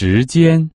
时间。